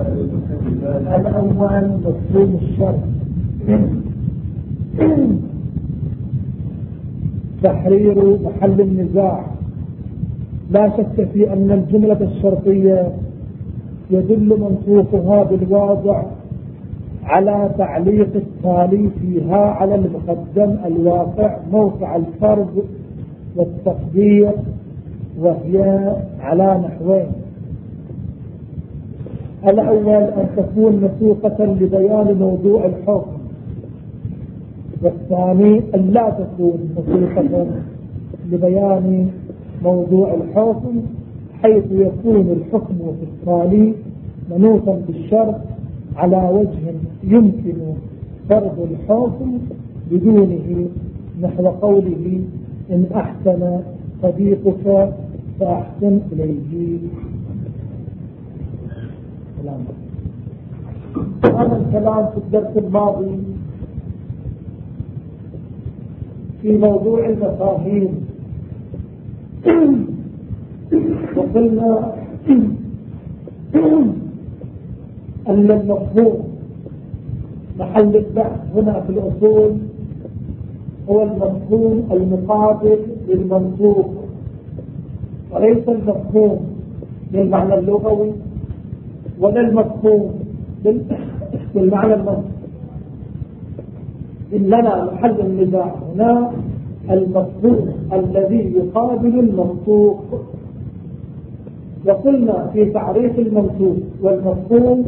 الأول مفهوم الشرط تحرير محل النزاع. لا شك في أن الجملة الشرطية يدل منصوصها بالواضع على تعليق التالي فيها على المقدم الواقع موقع الفرض والتقدير وهي على نحوين. الأول أن تكون مسوقة لبيان موضوع الحكم؟ والثاني أن لا تكون مسوقة لبيان موضوع الحكم حيث يكون الحكم في التالي منوطا بالشرط على وجه يمكن فرض الحكم بدونه نحو قوله إن أحسن صديقك فأحسن إليه. هذا الكلام في الدرس الماضي في موضوع المفاهيم. وقلنا أن المفهوم محل البحث هنا في الأصول هو المفهوم المقابل للمنطوق. وليس المفهوم بالمعنى اللغوي ولا المفهوم بالمعنى المنطقي إننا محل النزاع هنا المفهوم الذي يقابل المنطوق وقلنا في تعريف المنطوق والمفهوم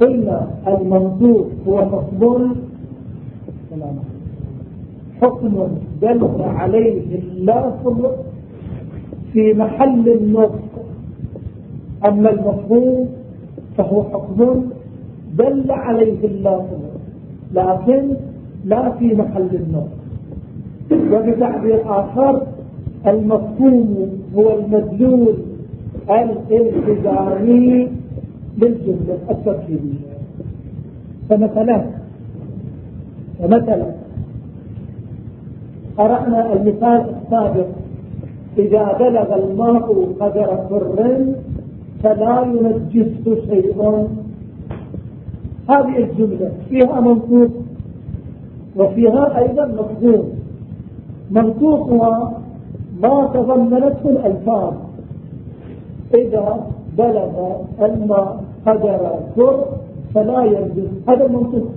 قلنا المنطوق هو حكم حكم دل عليه اللافظ في محل النطق. أما المفهوم فهو حكم دل عليه اللافظ لكن لا في محل النطق وبتعبير آخر المفهوم هو المدلول الالتزامي للجملة التركيبية فمثلا فمثلا قرأنا المثال السابق. إذا بلغ الماء قدر سر فلا ينجسه شيء هذه الجملة فيها منطوق وفيها أيضا مفهوم. منطوقها ما تضمنته الألفاظ. إذا بلغ الماء قدر سر فلا ينجس. هذا المنطوق.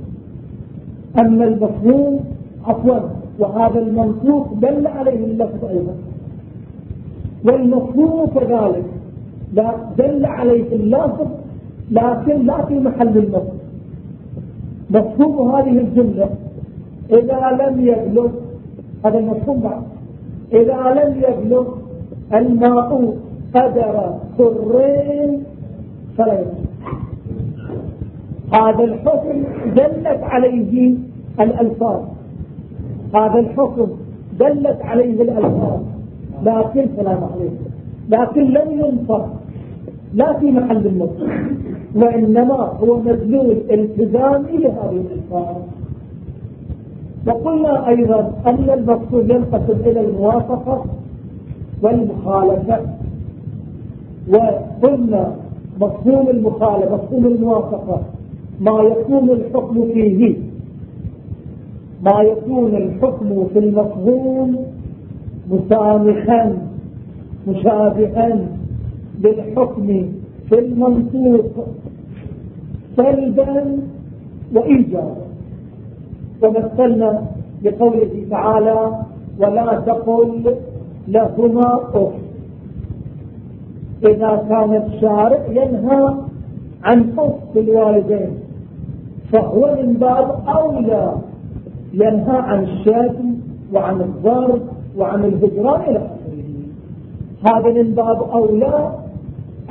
أما المفهوم عفوا وهذا المنطوق دل عليه اللفظ أيضا. والمفهوم كذلك. لا دل عليه اللفظ لكن لا في محل اللفظ مفهوم هذه الجملة. إذا لم يبلغ هذا المفهوم بعد. إذا لم يبلغ الماء قدر سرين فلا هذا الحكم دلت عليه الألفاظ. هذا الحكم دلت عليه الألفاظ. لكن سلام عليكم. لكن لم ينصر لا في محل النصر وإنما هو مدلول التزامي لهذه الألفاظ. وقلنا أيضا أن المقصود ينقسم إلى الموافقة والمخالفة. وقلنا مفهوم المخالفة مفهوم الموافقة ما يكون الحكم فيه. ما يكون الحكم في المفهوم مسامحا مشابها للحكم في المنطوق سلبا وإيجابا. ومثلنا بقوله تعالى ولا تقل لهما أف. إذا كان الشارع ينهى عن أف الوالدين فهو من باب أولى. ينهى عن الشتم وعن الضرب وعن الهجران إلى آخره. هذا من باب أولى.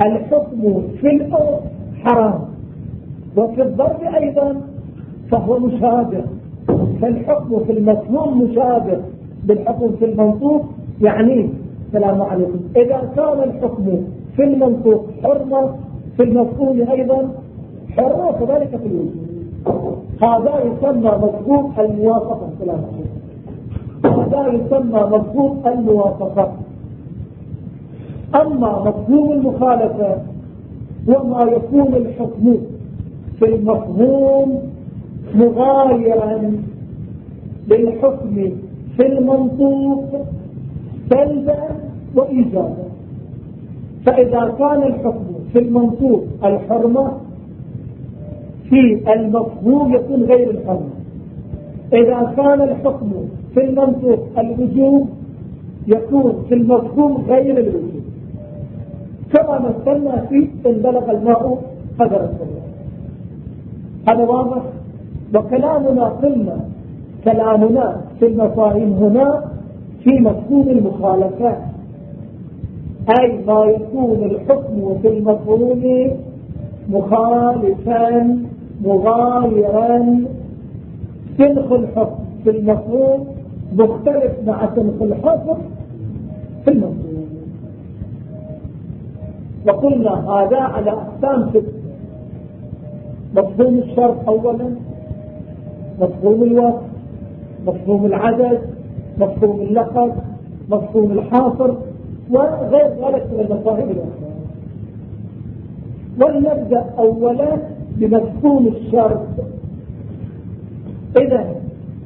الحكم في الأرض حرام. وفي الضرب أيضا فهو مشابه. فالحكم في المفهوم مشابه. بالحكم في المنطوق يعني السلام عليكم. إذا كان الحكم في المنطوق حرمة في المفهوم أيضا حرمة كذلك في الوجود. هذا يسمى مفهوم الموافقة السلام عليكم. هذا يسمى مفهوم الموافقة. أما مفهوم المخالفة وما يكون الحكم في المفهوم مغايرا للحكم في المنطوق سلبا وإيجابا. فإذا كان الحكم في المنطوق الحرمة في المفهوم يكون غير الحرمة. إذا كان الحكم في المنطوق الوجوب يكون في المفهوم غير الوجوب. كما مثلنا فيه إن بلغ الماء قدر السلام هذا واضح؟ وكلامنا قلنا كلامنا في المفاهيم هنا في مفهوم المخالفات. أي ما يكون الحكم في المفهوم مخالفا مغايرا. سنخ الحكم في المفهوم مختلف مع سنخ الحكم في المفهوم. وقلنا هذا على أقسام ستة مفهوم الشرط أولا مفهوم الوقت مفهوم العدد مفهوم اللقب مفهوم الحاصر وغير ذلك من المفاهيم الأخرى. ولنبدأ أولا بمفهوم الشرط. إذا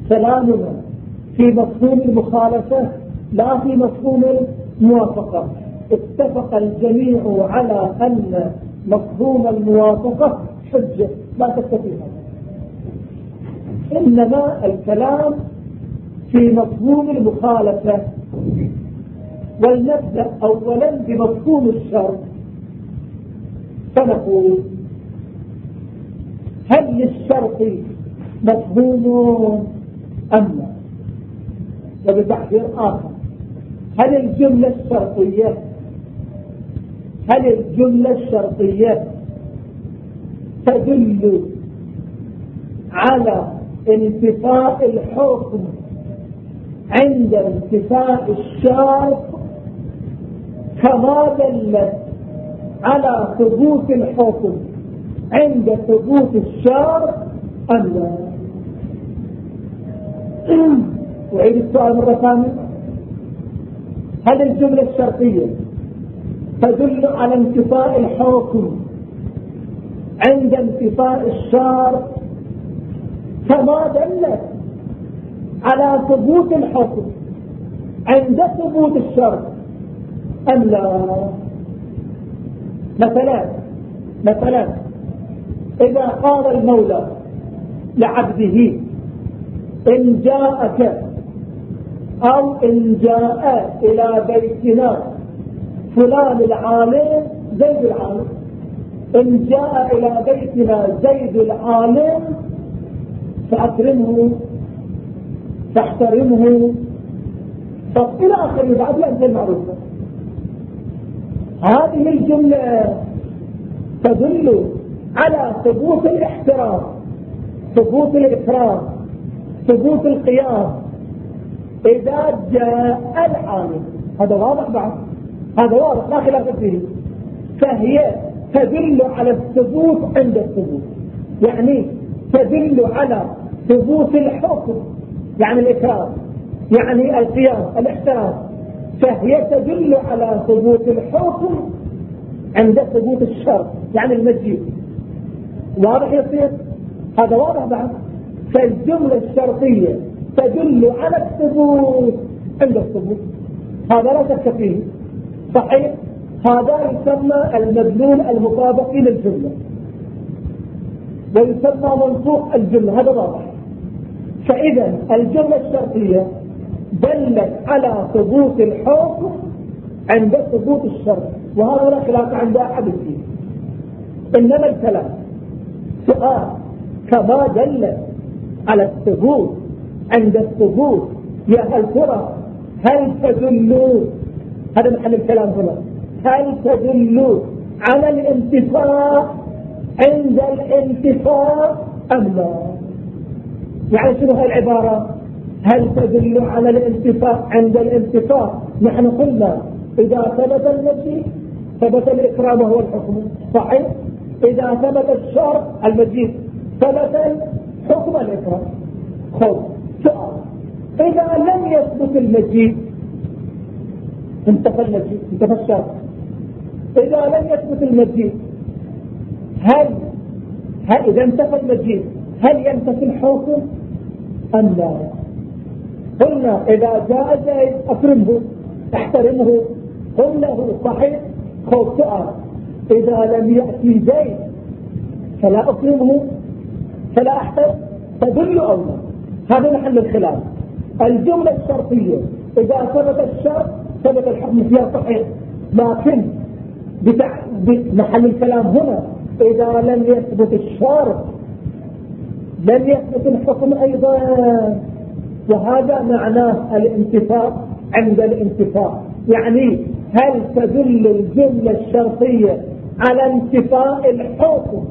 كلامنا في مفهوم المخالفة لا في مفهوم الموافقة. اتفق الجميع على أن مفهوم الموافقة حجة. لا تكتفي هذا إنما الكلام في مفهوم المخالفة. ولنبدأ أولا بمفهوم الشرط فنقول هل للشرط مفهوم أم لا؟ وبتحذير آخر هل الجملة الشرطية هل الجملة الشرطية تدل على انتفاء الحكم عند انتفاء الشرط كما دلت على ثبوت الحكم عند ثبوت الشرط أم لا؟ أعيد السؤال مرة ثانية. هل الجملة الشرطية تدل على انتفاء الحكم عند انتفاء الشرط كما دلت على ثبوت الحكم عند ثبوت الشرط أم لا؟ مثلا مثلا إذا قال المولى لعبده إن جاءك أو إن جاء إلى بيتنا فلان العالم زيد العالم. إن جاء إلى بيتنا زيد العالم فأكرمه تحترمه إلى آخره بعد الأمثلة المعروفة هذه الجملة تدل على ثبوت الاحترام ثبوت الإكرام ثبوت القيام. إذا جاء العالم هذا واضح بعد. هذا واضح لا خلاف فيه. فهي تدل على الثبوت عند الثبوت. يعني تدل على ثبوت الحكم يعني الإكرام يعني القيام الاحترام فهي تدل على ثبوت الحكم عند ثبوت الشر يعني المجيء. واضح يصير هذا واضح بعد. فالجملة الشرطية تدل على الثبوت عند الثبوت. هذا لا شك فيه. صحيح. هذا يسمى المدلول المطابق للجملة ويسمى منطوق الجملة. هذا واضح. فإذا الجملة الشرطية دلت على ثبوت الحكم عند ثبوت الشرط. وهذا لا خلاف عند أحد فيه. إنما الكلام. سؤال. كما دلت على الثبوت عند الثبوت. يا هل ترى هل تدل هذا محل الكلام هنا. هل تدل على الانتفاع عند الانتفاع أم لا؟ يعني شنو هاي العبارة؟ هل تدل على الانتفاع عند الانتفاع؟ نحن قلنا إذا ثبت المجيء ثبت الإكرام وهو الحكم. صحيح؟ إذا ثبت الشرط المجيء ثبت حكم الإكرام. خذ سؤال. إذا لم يثبت المجيء انتفى المجيء انتفى الشرط إذا لم يثبت المجيء هل هل إذا انتفى المجيء هل ينتفي الحكم أم لا؟ قلنا إذا جاء زيد أكرمه احترمه. قل له صحيح خوف سؤال. إذا لم يأتي زيد فلا أكرمه فلا أحترم. تدل أو لا هذا محل الخلاف. الجملة الشرطية إذا ثبت الشرط ثبت الحكم فيها صحيح. لكن بتع... محل الكلام هنا إذا لم يثبت الشرط لم يثبت الحكم أيضا. وهذا معناه الانتفاق عند الانتفاق يعني هل تدل الجملة الشرطية على انتفاء الحكم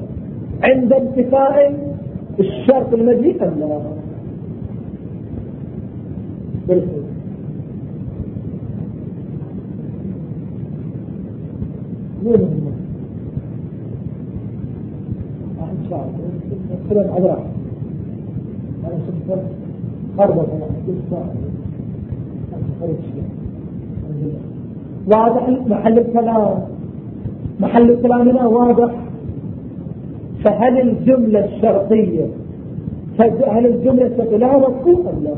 عند انتفاء الشرط المجيء أم لا؟ بالخير أنا شفت خربط واضح محل الكلام محل كلامنا واضح فهل الجملة الشرطية هل الجملة الشرطية مفهوم لا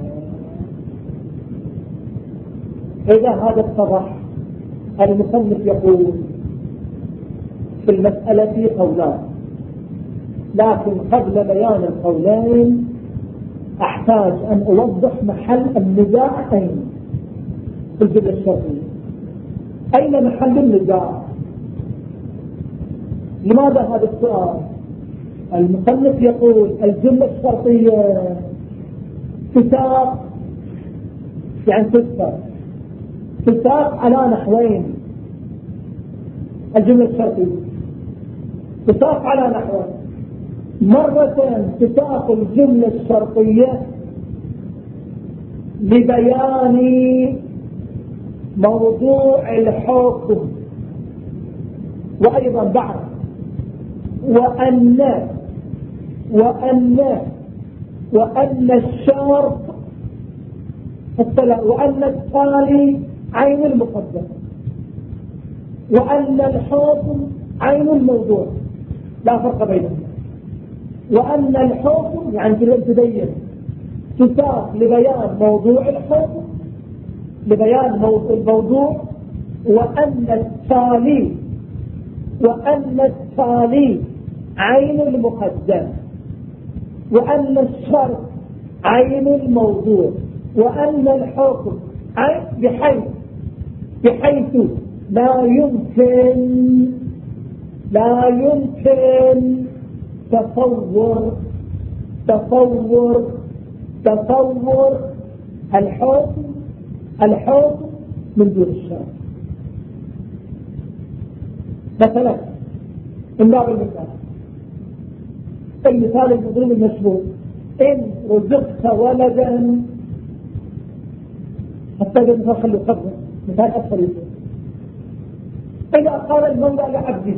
إذا هذا اتضح المصنف يقول في المسألة قولان. لكن قبل بيان القولين أحتاج أن أوضح محل النزاع أين في الجملة الشرطية أين محل النزاع؟ لماذا هذا السؤال؟ المصنف يقول الجملة الشرطية تساق يعني تساق. تساق على نحوين. الجملة الشرطية تساق على نحوين مرة تساق الجملة الشرطية لبيان موضوع الحكم. وأيضا بعد. وأن وأن وأن الشرط وأن التالي عين المقدم وأن الحكم عين الموضوع. لا فرق بينهم. وأن الحكم يعني تبين تساق لبيان موضوع الحكم لبيان الموضوع وأن التالي وأن التالي عين المقدم وأن الشرط عين الموضوع وأن الحكم عين بحيث بحيث لا يمكن لا يمكن تصور تصور تصور الحكم الحكم من دون الشرع. مثلا من باب المثال المثال المضروب المشهور. إن رزقت ولدا حتى خلوا قبل مثال أكثر يسير إذا قال المولى لعبده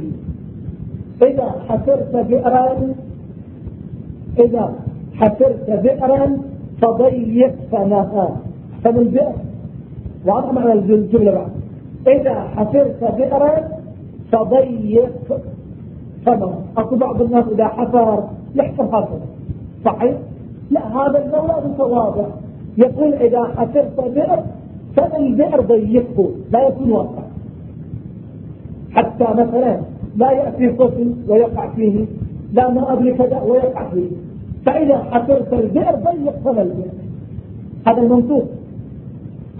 إذا حفرت بئرا إذا حفرت بئرا فضيق فنها فمن البئر. واضح معنى الجملة بعد إذا حفرت بئرا فضيق فنها أقول بعض الناس إذا حفر يحفر هكذا صحيح؟ لا هذا المولى متواضع يقول إذا حفرت بئر فالبئر ضيقه. لا يكون واقع حتى مثلا لا يأتي طفل ويقع فيه. لا ما أدري كذا ويقع فيه. فإذا حفرت البئر ضيق فما البئر. هذا المنطوق.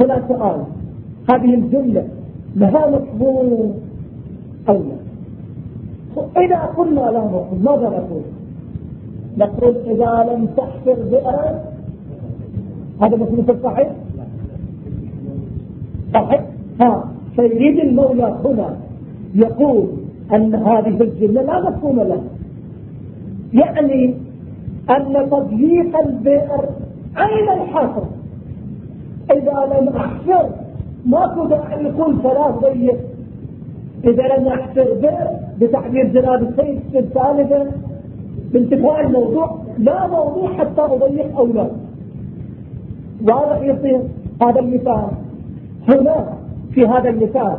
هنا سؤال. هذه الجملة لها مفهوم أو لا؟ إذا قلنا لا مفهوم ماذا نقول؟ نقول إذا لم تحفر بئرا هذا مفهوم الصحيح صحيح. ها فيريد المولى هنا يقول أن هذه الجملة لا مفهوم لها. يعني أن تضييق البئر عين الحصر إذا لم أحفر ماكو داعي يكون ثلاث ضيق إذا لم أحفر بئر بتعبير جناب السيد الثالثة بانتفاء الموضوع لا موضوع حتى أضيق أو لا. واضح يصير هذا المثال. هنا في هذا المثال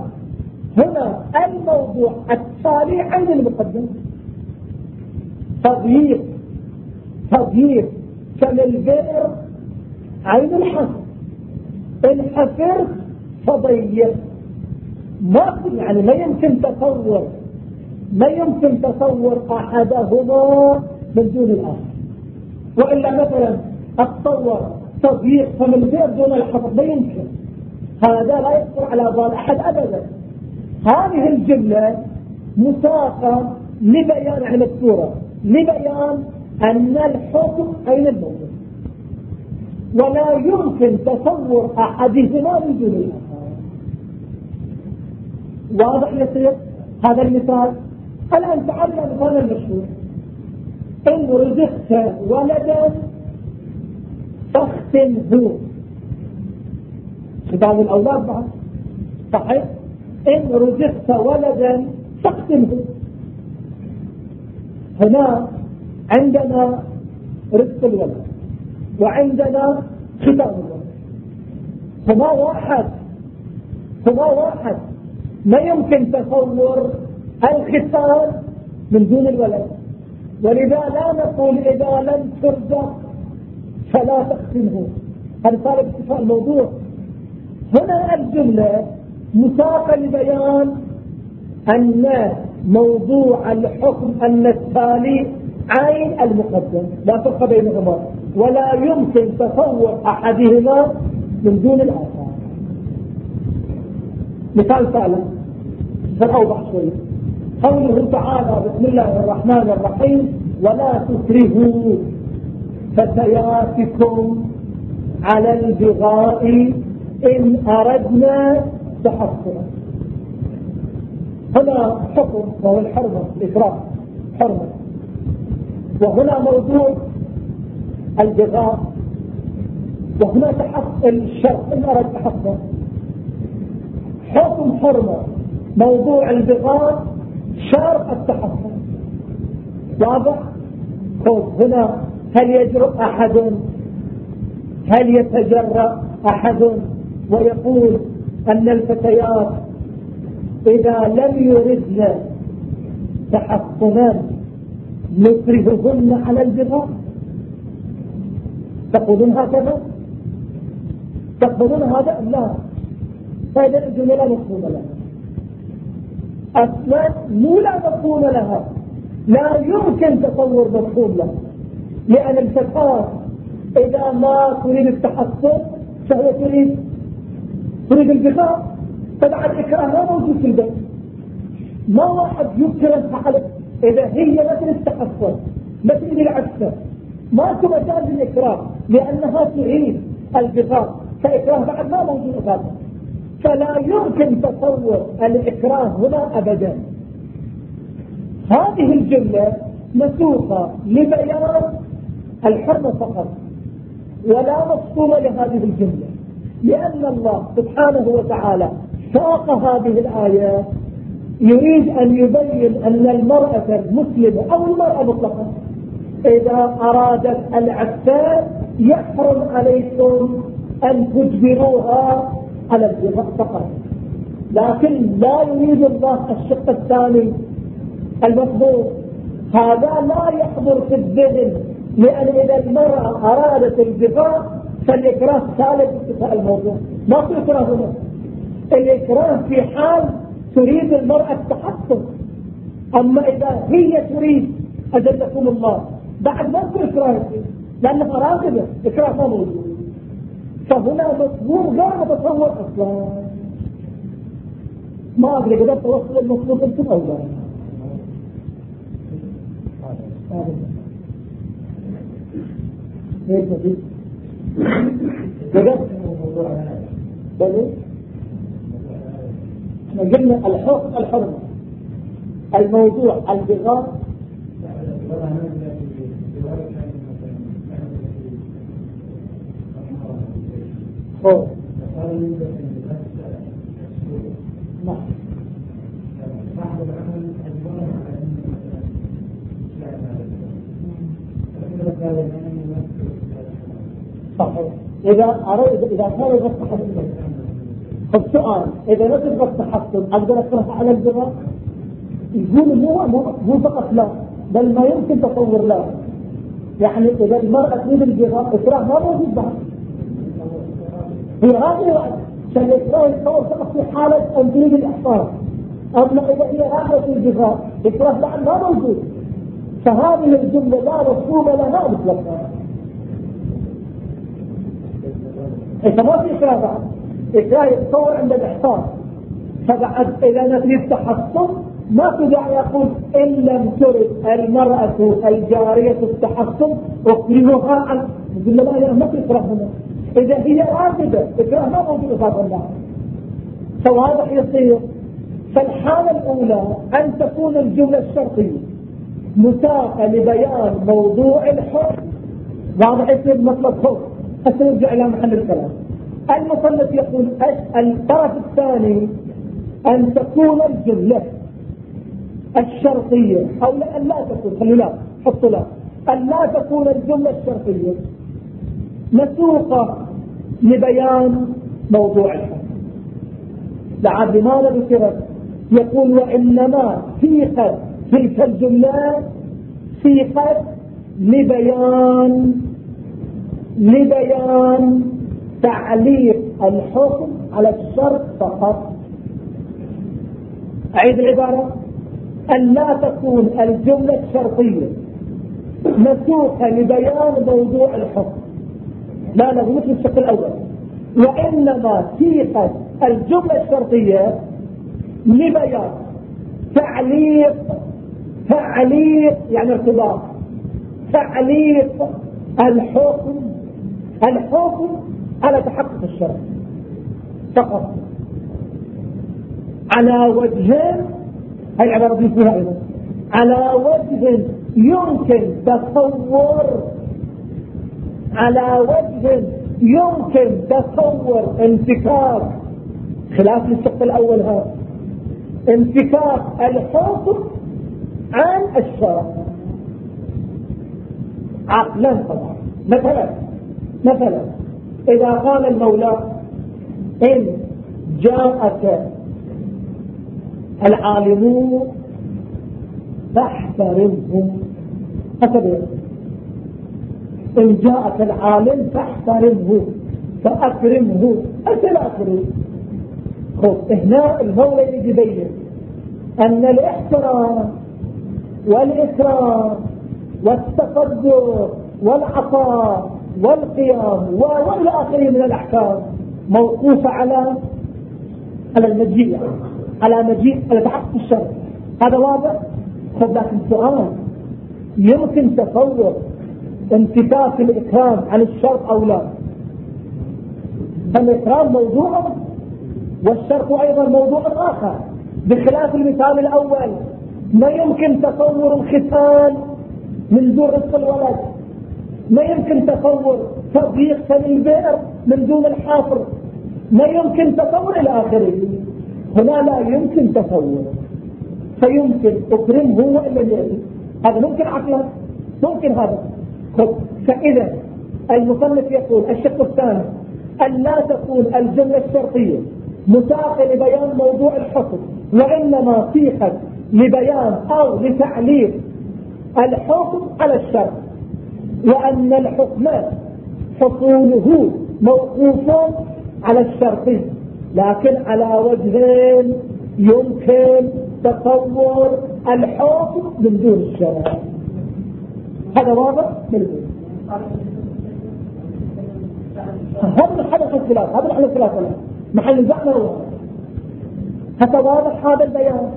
هنا الموضوع التالي عين المقدم. تضييق تضييق. كالبئر عين الحفر. إن حفرت فضيق. ما يعني ما يمكن تصور ما يمكن تصور أحدهما من دون الآخر. وإلا مثلا أتصور تضييق فم البئر دون الحفر ما يمكن. هذا لا يخطر على بال أحد أبدا. هذه الجملة مساقة لبيان عن الصورة لبيان أن الحكم أين الموضوع ولا يمكن تصور أحدهما من دون الآخر واضح يصير هذا المثال. الآن تعالى مثال المشهور. إن رزقت ولدا فاختنه خطاب الأولاد بعد. صحيح؟ إن رزقت ولدا فاختنه هنا عندنا رزق الولد وعندنا ختام الولد. هما واحد هما واحد. ما يمكن تصور الختان من دون الولد. ولذا لا نقول إذا لم ترزق فلا تختمه. هذا صار اتفاق الموضوع؟ هنا الجملة مساقة لبيان أن موضوع الحكم أن التالي عين المقدم. لا فرق بينهما ولا يمكن تصور أحدهما من دون الآخر. مثال ثالث مثال أوضح شوي. قوله تعالى بسم الله الرحمن الرحيم ولا تكرهوا فتياتكم على البغاء إن أردنا تحصنا هنا حكم وهو الحرمة إكرام حرمة. وهنا موضوع البغاء وهنا تحص الشرط إن أرد تحصن حكم حرمة موضوع البغاء شرط التحصن واضح؟ هنا هل يجرؤ أحد؟ هل يتجرأ أحد؟ ويقول أن الفتيات إذا لم يردن تحصنا نكرههن على البغاء تقولون هكذا؟ تقولون هذا لا؟ هذا الجملة لا مفهوم لها. أصلا مو لا مفهوم لها. لا يمكن تصور مفهوم لها. لأن الفتاة إذا ما تريد التحصن فهي تريد تريد البغاء طبعا الإكراه ما موجود في البيت. ما واحد يكره على إذا هي ما تريد التحصن ما ماكو مجال للإكراه لأنها تعيد البغاء فإكراه بعد ما موجود أبدا فلا يمكن تصور الإكراه هنا أبدا. هذه الجملة مسوقة لبيان الحرمة فقط ولا مفصولة لهذه الجملة. لأن الله سبحانه وتعالى ساق هذه الآيات يريد أن يبين أن المرأة المسلمة أو المرأة مطلقا إذا أرادت العفاف يحرم عليكم أن تجبروها على الجماع فقط. لكن لا يريد الله الشق الثاني المفهوم هذا لا يحضر في الذهن لأن إذا المرأة أرادت الجفاء فالإكراه ثالث اتفاء الموضوع. ما في إكراه هنا. الإكراه في حال تريد المرأة التحصن أما إذا هي تريد أجلكم الله. بعد ما في إكراه لأنها راغبة إكراه ما موجود. فهنا مفهوم غير متصور أصلا. ما أدري قدرت أوصل المطلوب أنتم أو لا. إيش قدرت بل إحنا قلنا الحكم الحرمة. الموضوع البغاء خوف صحيح. إذا أريد إذا كان يبغى التحصن طب سؤال إذا لا تبغى التحصن أقدر أكره على الجراح يقول مو مو فقط لا بل ما يمكن تصور له يعني إذا المرأة تريد الجهاد إكراه ما موجود بعد. في هذه الوقت عشان الإكراه يتصور فقط في حالة أن تريد الإحصار أما إذا هي آخرة الجهاد إكراه بعد ما موجود. فهذه الجملة لا مفهوم لها مطلقا. إذا ما في إكراه بعد إكراه يتصور عند الإحصار فبعد إذا نفي التحصن ما تدع يقول إن لم ترد المرأة الجارية التحصن أكرهها عن يقول لا ما في إكراه هنا. إذا هي راغبة إكراه ما موجود هذا الله فواضح يصير فالحالة الأولى أن تكون الجملة الشرطية مساقة لبيان موضوع الحكم. واضح يصير مطلب حكم حتى نرجع إلى محل الكلام. المصنف يقول الطرف الثاني أن تكون الجملة الشرطية. أو أن لا تكون خلوا لا حطوا لا. أن لا تكون الجملة الشرطية. مسوقة لبيان موضوع الحكم لعب لماذا ذكرت يقول وإنما سيقت تلك الجملات سيقت لبيان لبيان تعليق الحكم على الشرط فقط. أعيد العبارة. أن لا تكون الجملة الشرطية مسوقة لبيان موضوع الحكم. لا لا مثل الشق الأول. وإنما سيقت الجملة الشرطية لبيان تعليق تعليق يعني ارتباط تعليق الحكم الحكم على تحقق الشرط فقط. على وجه هاي العبارة دي فيها أيضا؟ على وجه يمكن تصور على وجه يمكن تصور انفكاك خلاف الشق الأول هذا. انفكاك الحكم عن الشرع. عقلا طبعا. مثلا مثلا إذا قال المولى إن جاءك العالمون فاحترمهم حسب إن جاءك العالم فاحترمه فأكرمه. أكل خب هنا المولى يجي يبين أن الإحترام والإكرام والتقدر والعطاء والقيام وإلى آخره من الأحكام موقوفه على على المجيء على مجيء على تحقق الشرع. هذا واضح؟ خذ لكن سؤال يمكن تصور انتفاك الإكرام عن الشرط أو لا؟ فالإكرام موضوع والشرط أيضا موضوع آخر. بخلاف المثال الأول ما يمكن تصور الختان من دون رزق الولد؟ ما يمكن تصور تضييق سن البئر من دون الحافر. ما يمكن تصور إلى آخره. هنا لا يمكن تصور فيمكن أكرمه وإن لم يأتي هذا ممكن عقلا ممكن هذا. فإذا المصنف يقول الشق الثاني أن لا تكون الجملة الشرطية مساقة لبيان موضوع الحكم وإنما صيغت لبيان أو لتعليق الحكم على الشرط. وأن الحكم حصوله موقوف على الشرط لكن على وجهين يمكن تصور الحكم من دون الشرع. هذا واضح؟ بالبيت هذا محل الخلاف هذا محل الخلاف محل الزعم هذا واضح هذا البيان؟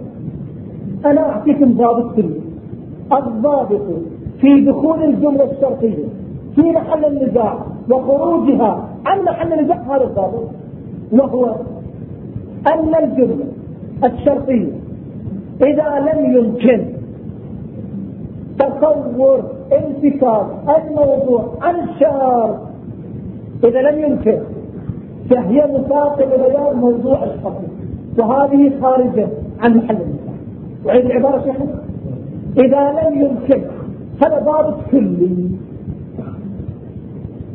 أنا أعطيكم ضابط كله الضابط في دخول الجملة الشرطية في محل النزاع وخروجها. عن محل النزاع هذا الضابط وهو أن الجملة الشرطية إذا لم يمكن تصور انتكاس الموضوع عن الشعر إذا لم يمكن فهي مساقة لبيان موضوع الحكم وهذه خارجة عن محل النزاع. وعيد العبارة شيخنا؟ إذا لم يمكن هذا ضابط كلي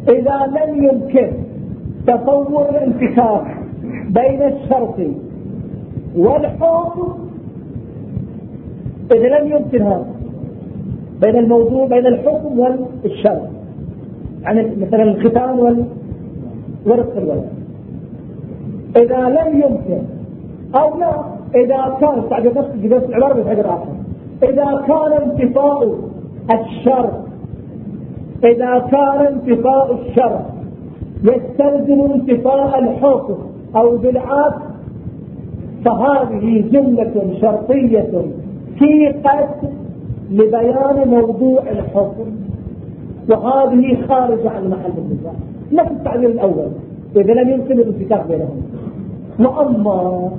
إذا لم يمكن تصور الانتخاب بين الشرط والحكم إذا لم يمكن هذا بين الموضوع بين الحكم والشرع. يعني مثلا الختان ورق الولد إذا لم يمكن أو لا إذا كان بعد نفس العبارة بحجر آخر إذا كان انتفاء الشرع إذا كان انتفاء الشرع يستلزم انتفاء الحكم أو بالعكس فهذه جملة شرطية في قد لبيان موضوع الحكم. وهذه خارجة عن محل النزاع. نفس التعبير الأول إذا لم يمكن الانفتاح بينهم. وأما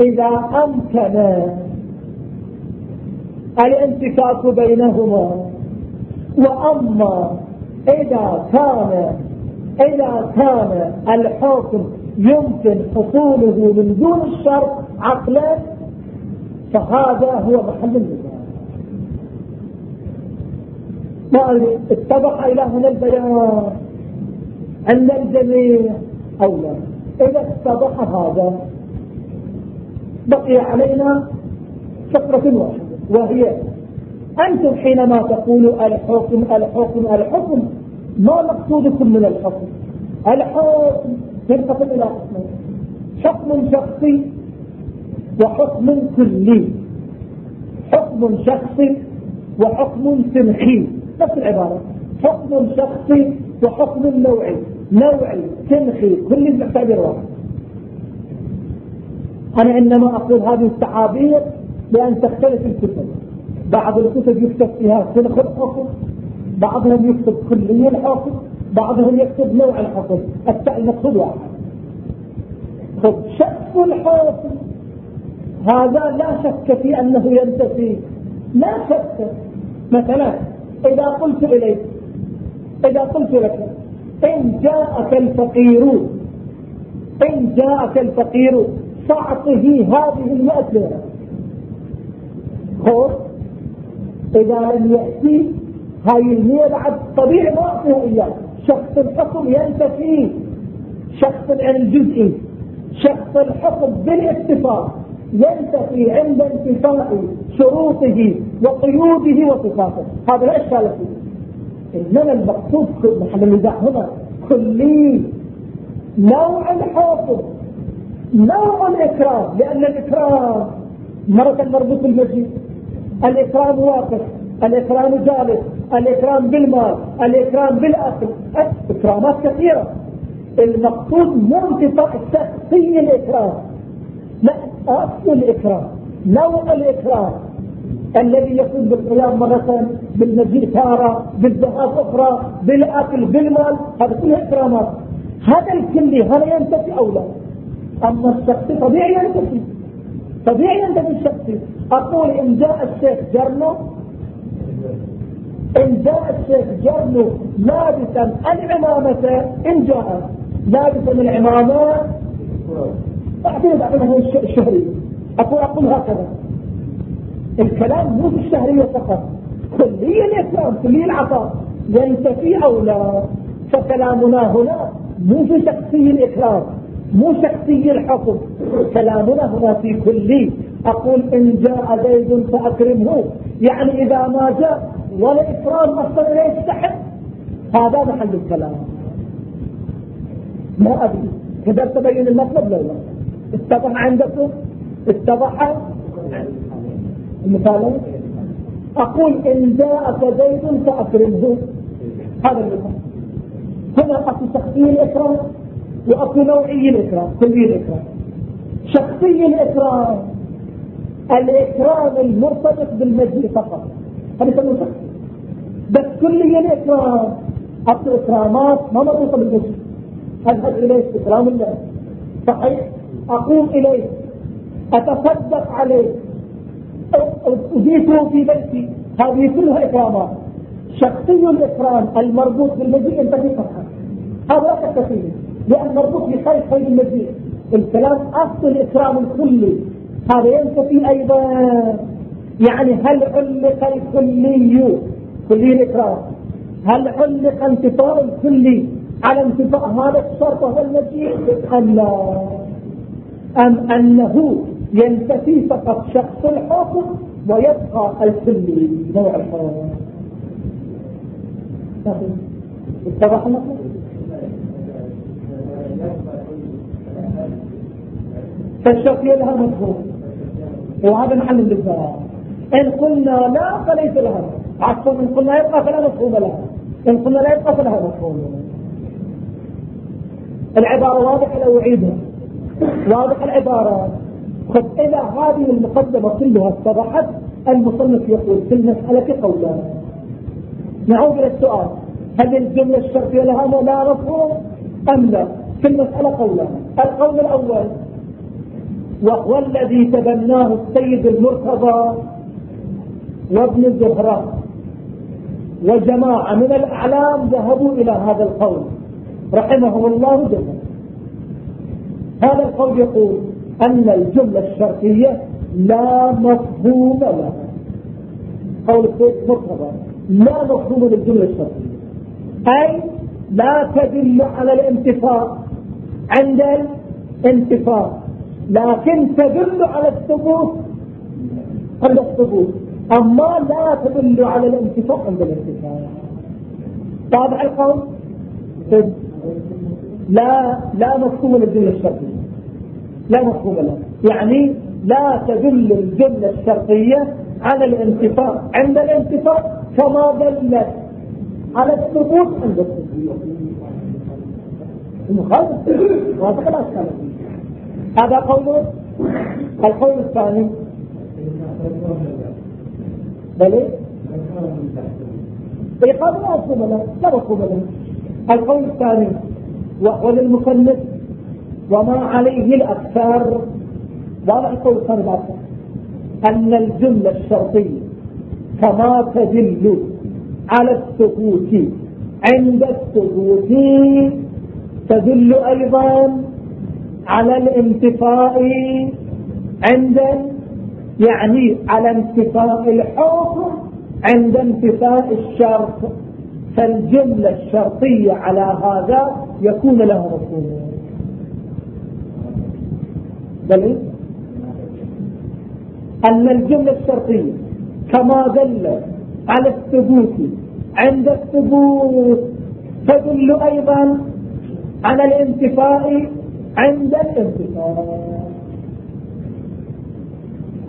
إذا أمكن الانتفاق بينهما. وأما إذا كان إذا كان الحكم يمكن حصوله من دون الشرط عقلا فهذا هو محل النزاع. ما اتضح إلى هنا البيان؟ عند الجميع أو لا؟ إذا اتضح هذا بقي علينا فكرة واحدة. وهي أنتم حينما تقولوا الحكم الحكم الحكم ما مقصودكم من الحكم؟ الحكم ينقسم إلى قسمين حكم شخصي وحكم كلي. حكم شخصي وحكم سنخي نفس العبارة. حكم شخصي وحكم نوعي. نوعي سنخي كل تعبير واحد. أنا إنما أقول هذه التعابير لأن تختلف الكتب. بعض الكتب يكتب فيها سنخ الحكم بعضهم يكتب كلية الحكم بعضهم يكتب نوع الحكم المقصود واحد. خب شخص الحكم هذا لا شك في أنه ينتفي. لا شك. مثلا إذا قلت إليك إذا قلت لك إن جاءك الفقير إن جاءك الفقير فأعطه هذه المئة ليرة خوف إذا لم يأتي هاي المئة بعد طبيعي ما أعطيه إياه. شخص الحكم ينتفي شخص عن الجزئي شخص الحكم بالاتفاق ينتفي عند انتفاء شروطه وقيوده وصفاته. هذا لا إشكال فيه. إنما المقصود محل النزاع هنا كلي نوع الحكم نوع الإكرام لأن الإكرام مرة مربوط بالمجيء. الإكرام واقف الإكرام جالس الإكرام بالمال الإكرام بالأكل. إكرامات كثيرة. المقصود انتفاع شخصي الإكرام. لا أصل الإكرام نوع الإكرام. الذي يكون بالقيام مرة بالمجيء تارة بالذهاب أخرى بالأكل بالمال هذا كلها إكرامات. هذا الكلي هل ينتفي أو لا؟ أما الشخصي طبيعي ينتفي. طبيعي ينتفي الشخصي أقول إن جاء الشيخ جرنو إن جاء الشيخ جرنو لابسا العمامة إن جاء لابسا العمامة أعطيني أعطيني الشهرية أقول أقول هكذا. الكلام مو في الشهرية فقط. كلية الإسلام كلية العطاء ينتفي أو لا. فكلامنا هنا مو في شخصي الإكرام. مو شخصي الحكم. كلامنا هنا في كلي. أقول إن جاء زيد فأكرمه. يعني إذا ما جاء ولا إكرام أصلا لا يستحق. هذا محل الكلام. ما أدري. قدرت تبين المطلب لا لا. اتضح عندكم؟ اتضح؟ المثال أقول إن جاءك زيد فأكرمه. هذا المثال. هنا أكو شخصي الإكرام وأكو نوعي الإكرام كلي الإكرام. شخصي الإكرام الإكرام المرتبط بالمجيء فقط. هذا يسمونه شخصي بس كلي الإكرام أكو إكرامات ما مرتبطة بالمجيء أذهب إليك إكرام الله. صحيح؟ أقوم إليك أتصدق عليك أجيته في بيتي. هذه كلها إكرامات. شخصي الإكرام المربوط بالمجيء انتهي فتحا هذا لا شك فيه لأن مربوط بخير خير المجيء الكلام أصل الإكرام الكلي. هذا ينتفي أيضا. يعني هل علق الكلي كلي الإكرام؟ هل علق انتفاء الكلي على انتفاء هذا الشرط وهو المجيء أم لا. أم أنه ينتفي فقط شخص الحكم ويبقى الكلي. نوع الحيوان اتضح فالشرطية لها مفهوم وهذا محل النزاع إن قلنا لا فليس لها عفوا إن قلنا يبقى فلا مفهوم لها. إن قلنا لا يبقى فلها مفهوم العبارة واضحة لو أعيدها. واضح العبارة. خذ إذا هذه المقدمة كلها اتضحت المصنف يقول في المسألة قولان نعود إلى السؤال. هل الجملة الشرطية لها لا مفهوم أم لا؟ في المسألة قولان القول الأول وهو الذي تبناه السيد المرتضى وابن زهران وجماعة من الأعلام ذهبوا إلى هذا القول رحمهم الله جميعا. هذا القول يقول أن الجملة الشرطية لا مفهوم لها. قول السيد مرتضى لا مفهوم للجملة الشرطية. أي لا تدل على الانتفاع عند الانتفاع لكن تدل على الثبوت عند الثبوت. أما لا تدل على الانتفاع عند الانتفاع واضح القول؟ لا لا مفهوم للجملة الشرطية لا مفهوم لها يعني لا تدل الجملة الشرطية على الانتفاع عند الانتفاع كما دلت على الثبوت عند الثبوت. هذا قول القول الثاني. بل إيقاظ لا له لا مفهوم له. القول الثاني وهو للمصنف وما عليه الأكثر. واضح القول الثاني بعد. أن الجملة الشرطية كما تدل على الثبوت عند الثبوت تدل أيضا على الانتفاء عند يعني على انتفاء الحكم عند انتفاء الشرط. فالجملة الشرطية على هذا يكون لها مفهوم بل أن الجملة الشرطية كما دل على الثبوت عند الثبوت تدل أيضا على الانتفاء عند الانتفاء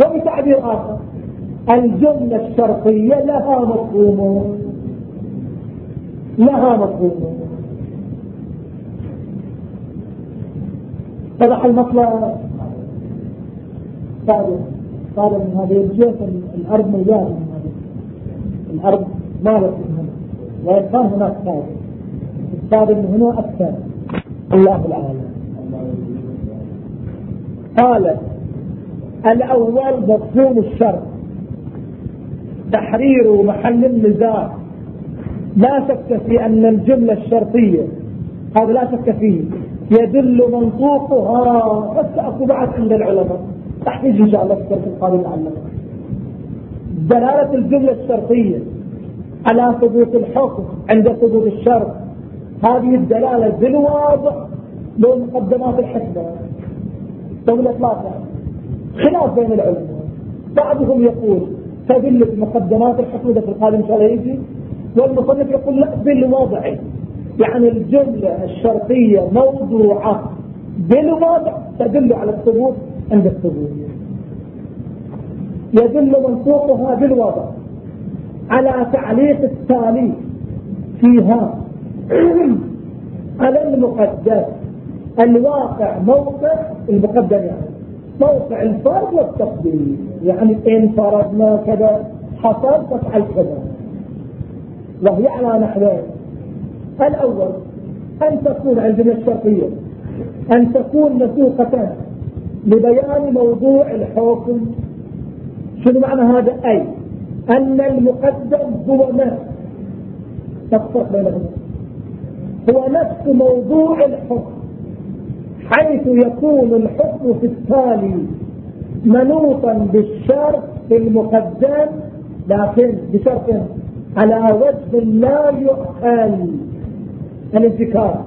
وبتعبير آخر الجملة الشرطية لها مفهوم. لها مفهوم. اتضح المطلب قال قال من هذه الجهة الأرض مليار من هذه. الأرض مالت من هنا. ويكون هناك ثابت الثابت من هنا أكثر. الله العالم. قال الأول مفهوم الشر. تحرير محل النزاع. لا شك في أن الجملة الشرطية. هذا لا شك فيه. يدل منطوقها. بس أكو بعد عند العلماء. تحتاج إن شاء الله في الدرس القادم دلالة الجملة الشرطية على ثبوت الحكم عند ثبوت الشرط. هذه الدلالة بالواضح لو مقدمات الحكمة. طول إطلاقها خلاف بين العلماء. بعضهم يقول تدل بمقدمات الحكمة في القادم إن والمصنف يقول لا بالوضع يعني الجملة الشرطية موضوعة. بالوضع تدل على الثبوت عند الثبوت. يدل منطوقها بالوضع على تعليق التالي فيها. على المقدم الواقع موقع المقدم يعني. موقع الفرد والتقدير. يعني إن فرضنا كذا حصل تفعل كذا. وهي على نحوين الأول أن تكون عندنا الشرطية. أن تكون مسوقة لبيان موضوع الحكم. شنو معنى هذا؟ أي أن المقدم هو نفس تفرق بينهما. هو نفس موضوع الحكم حيث يكون الحكم في التالي منوطا بالشرط المقدم لكن بشرط على وجه لا يؤخل الانتكار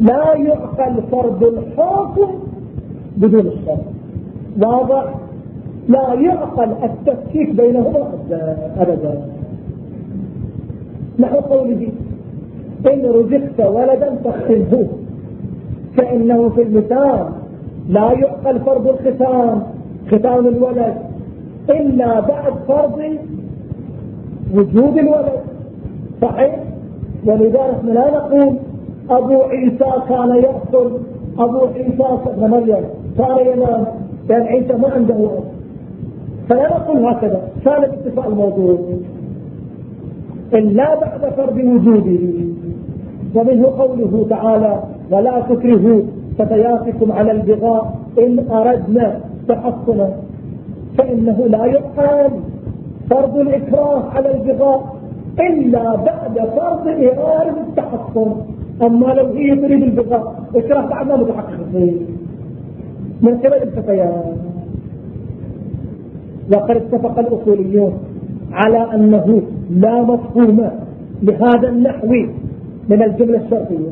لا يؤخل فرض الحكم بدون الشرط. واضح؟ لا يعقل التفكيك بينهما أبدا. نحو قوله إن رزقت ولدا فاختنه فإنه في المثال. لا يعقل فرض الختان ختان الولد إلا بعد فرض وجود الولد. صحيح؟ ولذلك لا نقول أبو عيسى كان يأكل أبو عيسى ابن مريم كان ينام لأن عيسى ما عنده وقت فلا نقول هكذا. كان باتفاق الموضوع. إلا بعد فرض وجوده. ومنه قوله تعالى ولا تكرهوا فتياتكم على البغاء إن أردنا تحصنا فإنه لا يقال فرض الإكراه على البغاء إلا بعد فرض إرادة التحصن. أما لو هي تريد البغاء إكراه بعد ما متحقق من قبل الفتيات. وقد اتفق الأصوليون على أنه لا مفهوم لهذا النحو من الجملة الشرطية.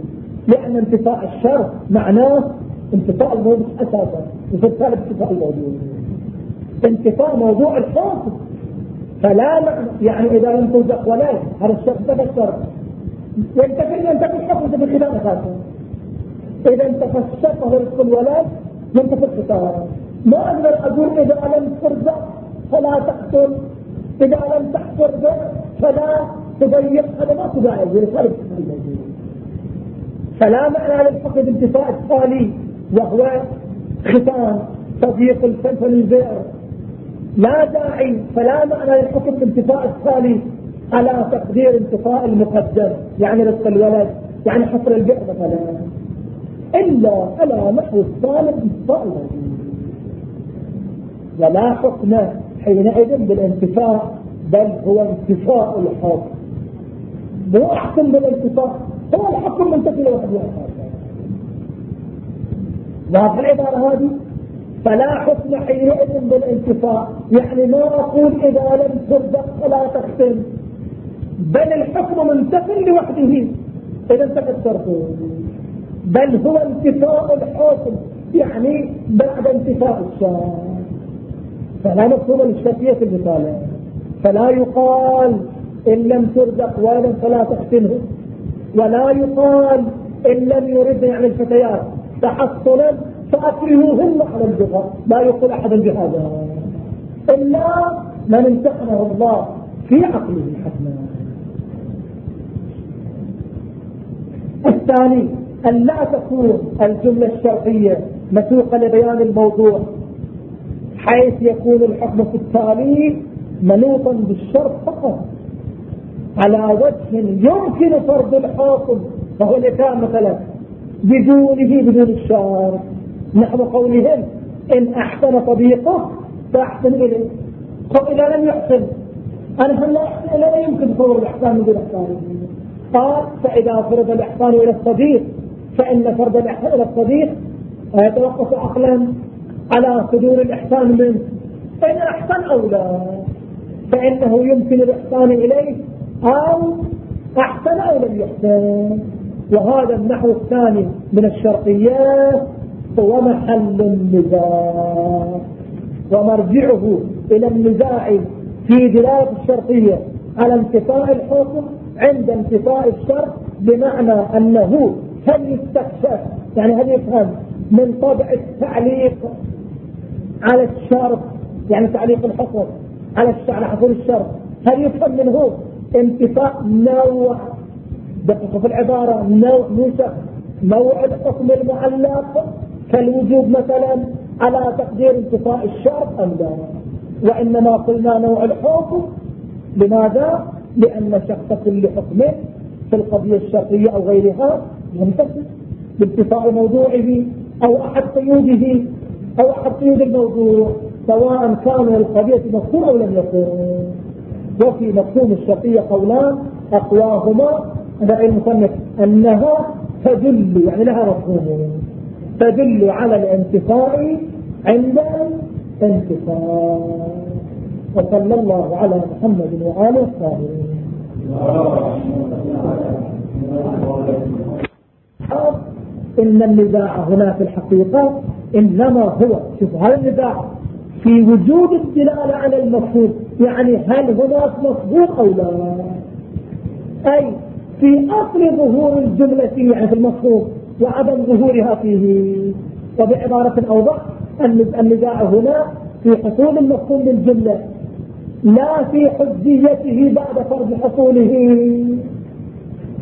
لأن انتفاء الشرط معناه انتفاء الموضوع أساسا وبالتالي انتفاء الموضوع. انتفاء موضوع الحاصل. فلا يعني إذا لم ترزق ولد هذا الشرط ده الشرط ينتفي ينتفي الحكم في الخلاف أساسا إذا انتفى الشرط رزق الولد ينتفي الخطاب ما أقدر أقول إذا لم ترزق فلا تقتل إذا لم تحفر به فلا تضيق هذا ما تضايق فلا معنى للحكم بانتفاء التالي وهو ختان تضييق الفلفل البئر لا داعي فلا معنى للحكم بانتفاء التالي على تقدير انتفاء المقدم يعني رزق الولد يعني حفر البئر مثلا. إلا على نحو الثالث انتفاء ولا حكم حينئذ بالانتفاع بل هو انتفاء الحكم. مو احكم بالانتفاع هو الحكم منتفي لوحد واحد وفي العبارة هذه؟ فلا حكم حينئذ بالانتفاع. يعني ما أقول إذا لم ترزق فلا تختم. بل الحكم منتفي لوحده. إذا انتفت شرطه بل هو انتفاء الحكم. يعني بعد انتفاء الشرط فلا مفهوم للشرطية في الرسالة. فلا يقال إن لم ترزق ولدا فلا تحسنه. ولا يقال إن لم يرد يعني الفتيات. تحصنا فأكرهوهن على البغاء لا يقول أحد بهذا إلا من امتحنه الله في عقله حتما. الثاني أن لا تكون الجملة الشرطية مسوقة لبيان الموضوع حيث يكون الحكم في التالي منوطا بالشرط فقط. على وجه يمكن فرض الحاصل فهو الإكرام مثلا بدونه بدون الشرط نحو قولهم إن أحسن طبيقة فأحسن إليه. طب إذا لم يحسن أنا هل لا أحسن لا يمكن تصور الإحسان من دون إحسان. قال فإذا فرض الإحسان إلى الصديق فإن فرض الإحسان إلى الصديق يتوقف عقلا على صدور الإحسان منه. فإن أحسن أو لا فإنه يمكن الإحسان إليه. أو أحسن أو لم يحسن؟ وهذا النحو الثاني من الشرطيات هو محل النزاع؟ ومرجعه إلى النزاع في دلالة الشرطية على انتفاء الحكم عند انتفاء الشرط بمعنى أنه هل يستكشف؟ يعني هل يفهم من طبع التعليق على الشرط يعني تعليق الحكم على على حصول الشرط هل يفهم منه انتفاء نوع دقق في العبارة نوع نسخ نوع الحكم المعلق كالوجوب مثلا على تقدير انتفاء الشرط أم لا؟ وإنما قلنا نوع الحكم. لماذا؟ لأن شخص كل حكم في القضية الشرطية أو غيرها ينتفي بانتفاء موضوعه أو أحد قيوده أو أحد قيود الموضوع سواء كان القضية مفهوم أو لم يكن وفي مفهوم الشرطية قولان أقواهما. هذا المصنف أنها تدل يعني لها مفهوم. تدل على الانتفاع عند الانتفاع. وصلى الله على محمد وآله الطاهرين. إن النزاع هنا في الحقيقة إنما هو شوف هذا النزاع في وجود الدلالة على المفهوم. يعني هل هناك مفهوم أو لا؟ أي في أصل ظهور الجملة يعني في المفهوم وعدم ظهورها فيه. وبعبارة أوضح النزاع هنا في حصول المفهوم للجملة لا في حجيته بعد فرض حصوله.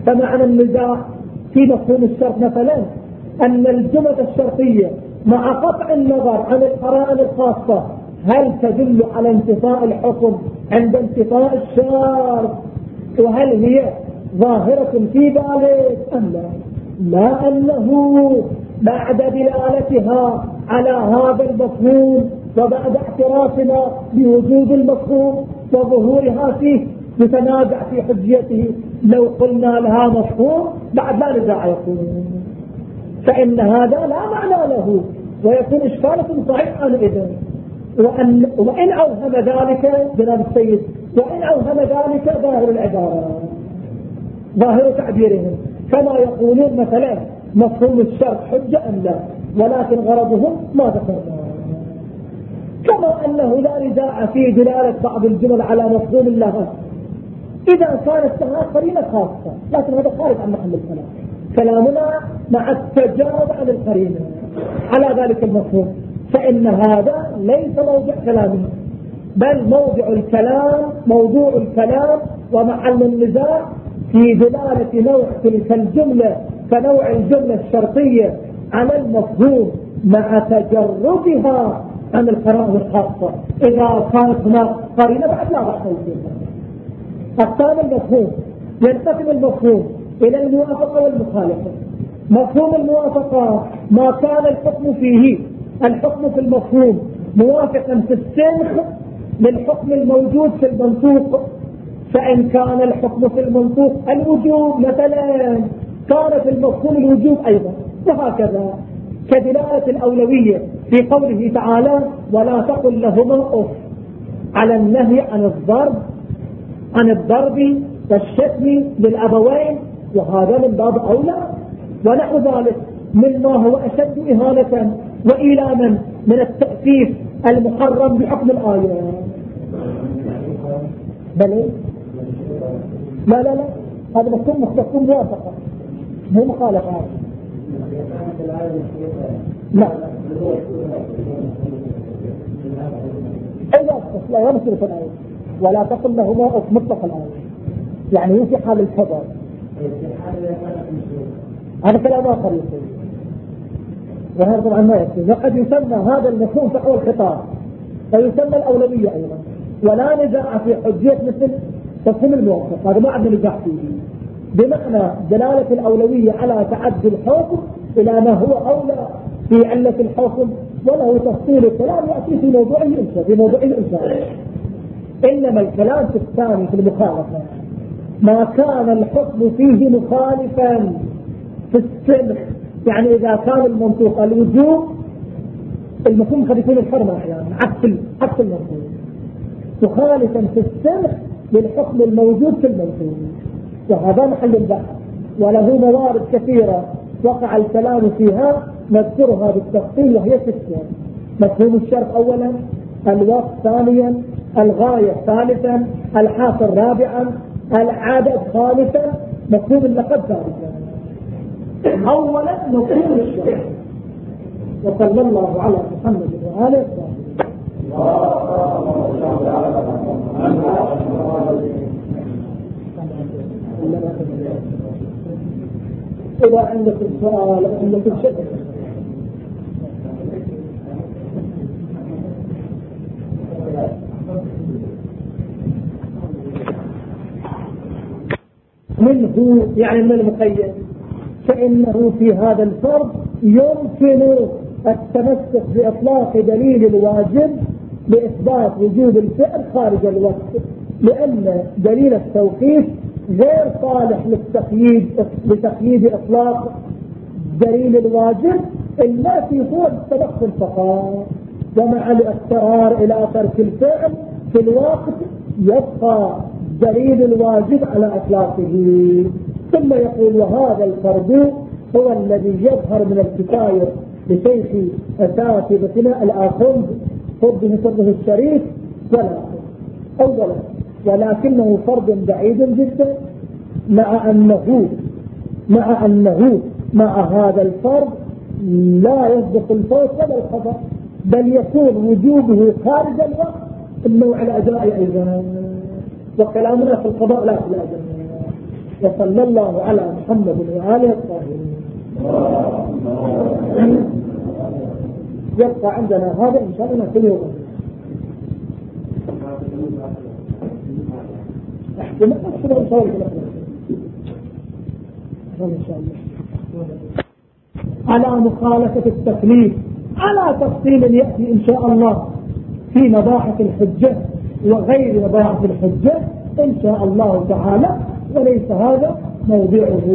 فمعنى النزاع في مفهوم الشرط مثلا أن الجملة الشرطية مع قطع النظر عن القرائن الخاصة هل تدل على انتفاء الحكم عند انتفاء الشرط؟ وهل هي ظاهرة في ذلك أم لا؟ لا أنه بعد دلالتها على هذا المفهوم وبعد اعترافنا بوجود المفهوم وظهورها فيه نتنازع في حجيته. لو قلنا لها مفهوم بعد لا نزاع يكون فإن هذا لا معنى له. ويكون إشكالة صحيحة إذن. وأن وإن أوهم ذلك جناب السيد وإن أوهم ذلك ظاهر العبارة. ظاهر تعبيرهم. كما يقولون مثلا مفهوم الشرط حجة أم لا؟ ولكن غرضهم ما ذكرنا. كما أنه لا نزاع في دلالة بعض الجمل على مفهوم الله. إذا كانت لها قرينة خاصة لكن هذا خارج عن محل الكلام. كلامنا مع التجارب عن القرينة. على ذلك المفهوم. فإن هذا ليس موضع كلامنا بل موضع الكلام موضوع الكلام ومحل النزاع في دلالة نوع تلك الجملة كنوع الجملة الشرطية على المفهوم مع تجردها عن القرائن الخاصة. إذا كانت هناك قرينة بعد لا بأس أقسام المفهوم ينقسم المفهوم إلى الموافقة والمخالفة. مفهوم الموافقة ما كان الحكم فيه الحكم في المفهوم موافقا في السنخ للحكم الموجود في المنطوق. فإن كان الحكم في المنطوق الوجوب مثلا كان في المفهوم الوجوب أيضا. وهكذا كدلالة الأولوية في قوله تعالى ولا تقل لهما أف على النهي عن الضرب عن الضرب والشتم للأبوين. وهذا من باب أولى. ونحو ذلك مما هو أشد إهانة وإيلاما من؟ التأسيس المحرم بحكم الآية. بل لا لا لا. هذا مفهوم مختص موافقة مو مخالفة لا. أيوه لا يمثل في الآية. ولا تقل لهما اف مطلق الآية. يعني في حال الحضر هذا كلام آخر يقول وهذا طبعا ما يكفي. وقد يسمى هذا المفهوم فحوى الخطاب فيسمى الأولوية أيضا. ولا نزاع في حجية مثل تفهم الموقف. هذا ما عندنا نزاع فيه. بمعنى دلالة الأولوية على تعدي الحكم إلى ما هو أولى في علة الحكم وله تفصيل الكلام يأتي في موضوع الإنشاء في موضوع الإنشاء إنما الكلام في الثاني في المخالفة. ما كان الحكم فيه مخالفا في السنخ يعني إذا كان المنطوق الوجوب المفهوم يكون الحرمة أحيانا عكس عكس المنطوق. مخالفا في السنخ للحكم الموجود في المنطوق. وهذا محل البحث. وله موارد كثيرة وقع الكلام فيها نذكرها بالتفصيل وهي ستة مفهوم الشرط أولا الوقت ثانيا الغاية ثالثا الحاصل رابعا العدد خامسا مفهوم اللقب ثالثا. أولا مفهوم الشرط وصلى الله على محمد وآله إذا عندك السؤال عندك الشك منه يعني من المقيد؟ فإنه في هذا الفرض يمكن التمسك بإطلاق دليل الواجب لإثبات وجود الفعل خارج الوقت لأن دليل التوقيف غير صالح للتقييد لتقييد إطلاق دليل الواجب إلا في صورة التدخل فقط. ومع الاضطرار إلى ترك الفعل في الوقت يبقى دليل الواجب على إطلاقه. ثم يقول وهذا الفرد هو الذي يظهر من الكفاية لشيخ أساتذتنا الآخذ فرض فرضه الشريف ولا أولا ولكنه فرض بعيد جدا مع أنه مع أنه مع هذا الفرض لا يصدق الفوت ولا الخطأ بل يكون وجوبه خارج الوقت النوع الأداء أيضا. وكلامنا في القضاء لا في الأداء وصلى الله على محمد وآله الطاهرين. يبقى عندنا هذا إن شاء الله كل يوم أحكي إن شاء الله إن شاء الله. على مخالفة التكليف. على تفصيل يأتي إن شاء الله في مباحث الحجة وغير مباحث الحجة إن شاء الله تعالى. وليس هذا موضعه.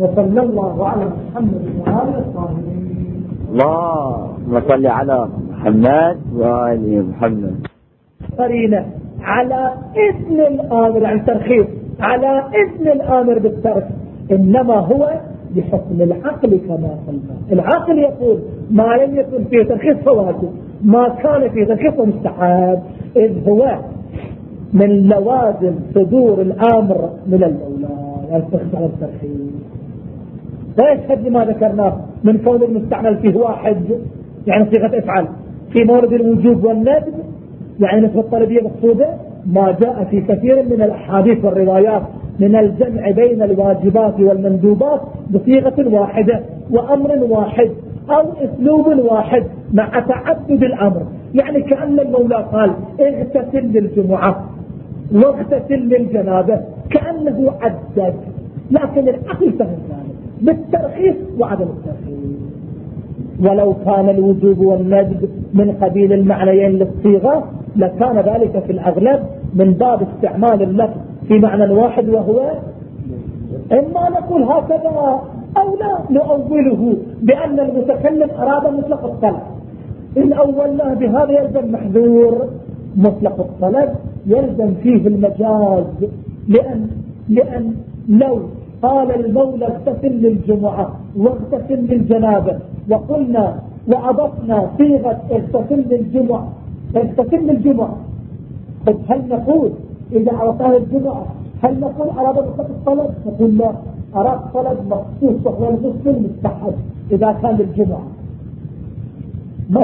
وصلى الله على محمد وعلى الطاهرين. اللهم صل على محمد وآل محمد. قرينة على إذن الآمر عن ترخيص على إذن الآمر بالترك. إنما هو بحكم العقل كما قلنا. العقل يقول ما لم يكن فيه ترخيص فواجب ما كان فيه ترخيص مستحب. إذ هو من لوازم صدور الأمر من المولى. يلتخص على الترخيص ويشهد لما ذكرناه من كون المستعمل فيه واحد؟ يعني صيغة افعل. في مورد الوجوب والندب يعني نسبة الطلبية مقصودة. ما جاء في كثير من الأحاديث والروايات من الجمع بين الواجبات والمندوبات بصيغة واحدة وأمر واحد أو أسلوب واحد مع تعدد الأمر. يعني كأن المولى قال اغتسل للجمعة. واغتسل للجنابة كأنه عدد لكن العقل فهم ذلك. بالترخيص وعدم الترخيص. ولو كان الوجوب والندب من قبيل المعنيين للصيغة لكان ذلك في الأغلب من باب استعمال اللفظ في معنى واحد وهو إما نقول هكذا أو لا نؤوله بأن المتكلم أراد مطلق الطلب. إن أولناه بهذا يلزم محذور. مطلق الطلب يلزم فيه المجاز لأن, لأن لو قال المولى اغتسل للجمعة واغتسل للجنابة وقلنا وأضفنا صيغة اغتسل للجمعة اغتسل للجمعة. طيب هل نقول إذا أعطاه الجمعة هل نقول أراد مطلق الطلب؟ نقول لا. أراد طلب مخصوص وهو المسلم مستحب إذا كان للجمعة.